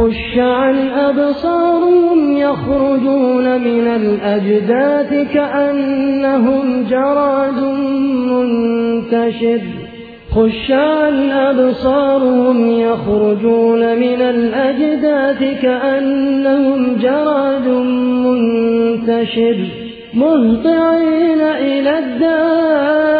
خش عن أبصارهم يخرجون من الأجداث كأنهم جراد منتشر. خش عن أبصارهم يخرجون من الأجداث كأنهم جراد منتشر. مهطعين إلى الداع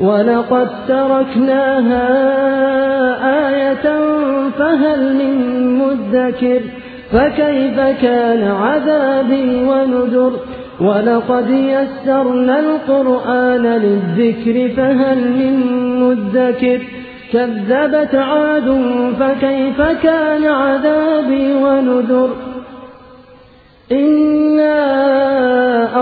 ولقد تركناها آية فهل من مدكر فكيف كان عذابي ونذر ولقد يسرنا القرآن للذكر فهل من مدكر كذبت عاد فكيف كان عذابي ونذر